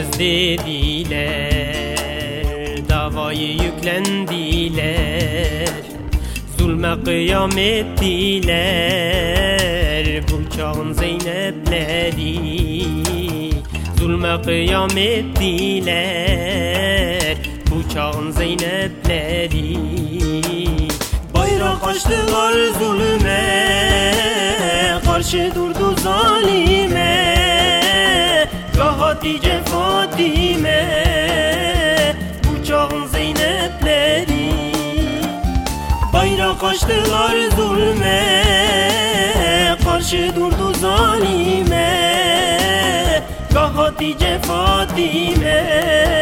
varız dediler Davayı yüklendiler. Zulme kıyam ettiler Bu çağın Zeynepleri. Zulme kıyam ettiler Bu çağın Zeynepleri. Bayrak açtılar zulme Karşı durdu zalime. Hatice Fatime Bu çağın Zeynepleri. Bayrak açtılar zulme Karşı durdu zalime. Gah Hatice Fatime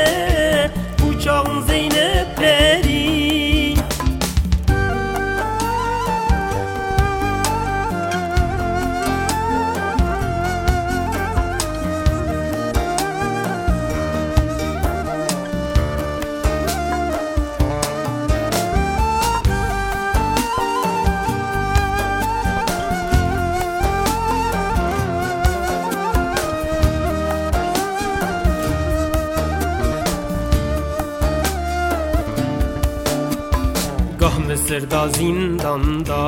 Mısır'da zindanda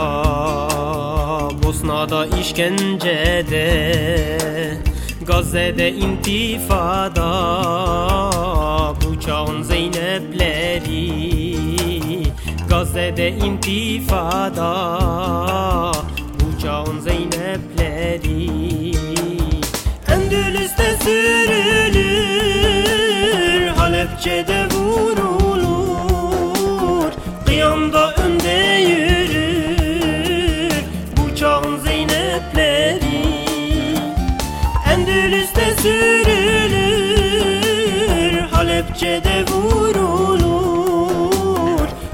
Bosna'da işkencede Gazze'de intifada Bu çağın Zeynepleri Gazze'de intifada Bu çağın Zeynepleri. Endülüs'te sürülür Halepçe'de vurulur Endülüs'te sürülür Halepçe'de vurulur.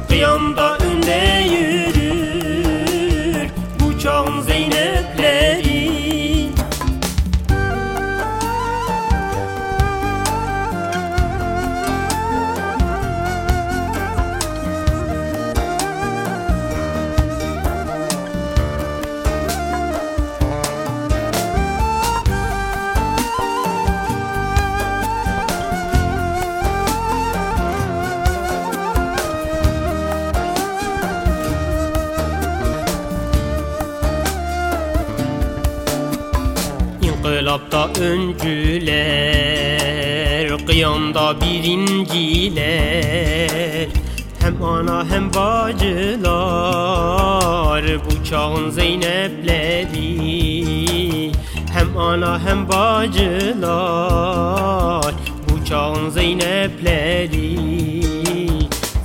Kıyamda İnkılapta öncüler, kıyamda birinciler Hem ana hem bacılar, bu çağın Zeynepleri. Hem ana hem bacılar, bu çağın Zeynepleri.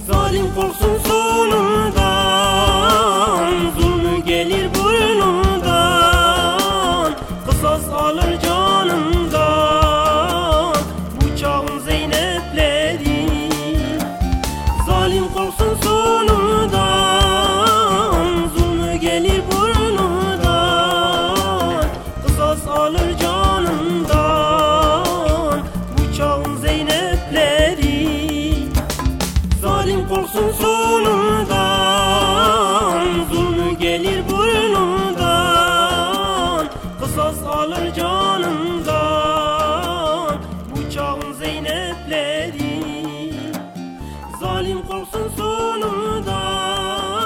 Zalim korksun Korksun sonundan Zulmü gelir burnundan. Kısas alır canından Bu çağın Zeynepleri. Zalim korksun sonundan